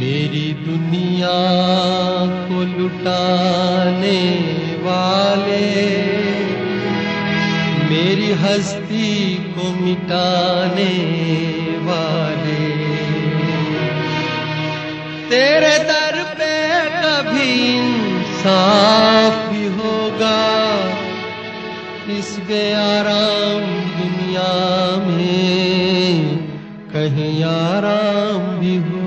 मेरी दुनिया को लुटाने वाले, मेरी हस्ती को मिटाने वाले। तेरे दर पे कभी इंसाफ भी होगा, इस बेआराम दुनिया में कहीं आराम भी होगा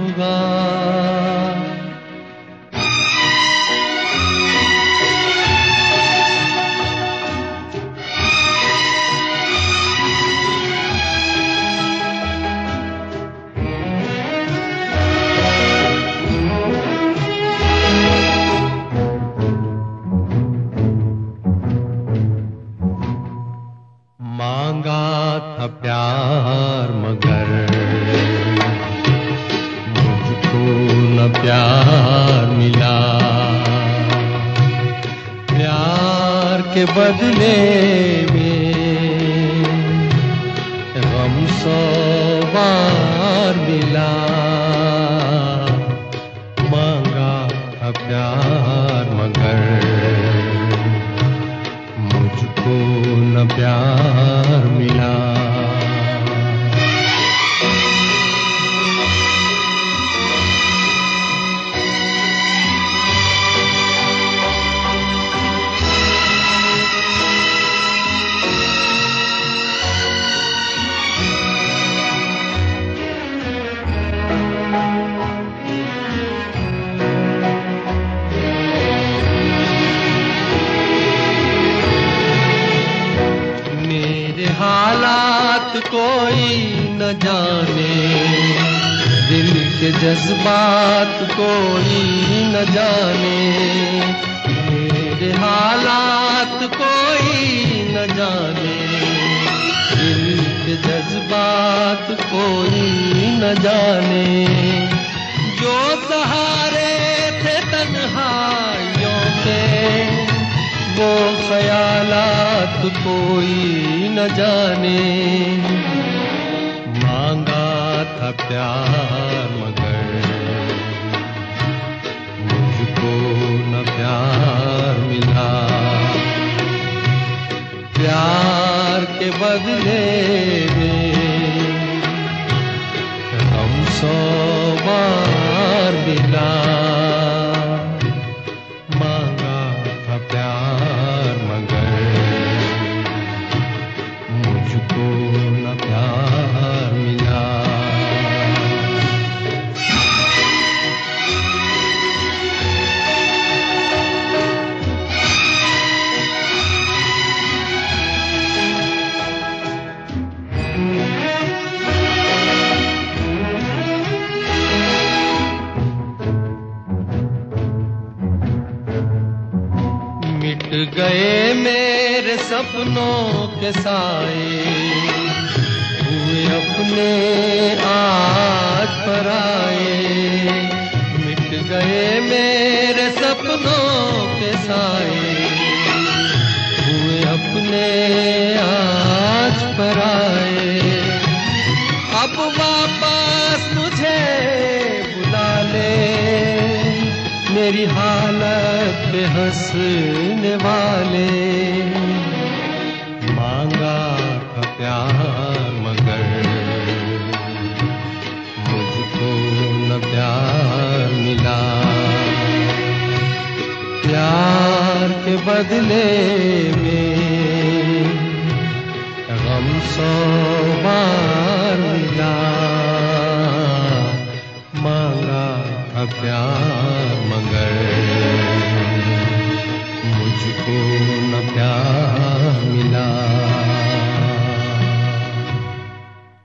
प्यार के बदले में गम सौ बार मिला। मांगा था प्यार मगर मुझको न प्यार कोई न जाने। दिल के जज्बात कोई न जाने। मेरे हालात कोई न जाने। दिल के जज्बात कोई न जाने। जो सहारे थे तन्हाइयों के वो ख्यालात कोई न जाने। था प्यार मगर मुझको न प्यार मिला। प्यार के बदले हम सौ बार मिला। मांगा था प्यार मगर मुझको न प्यार मिट गए मेरे सपनों के साए। हुए अपने आज मेरी हालत पे हंसने वाले। मांगा था प्यार, मगर मुझको न प्यार मिला। प्यार के बदले में गम सौ मिला। प्यार मगर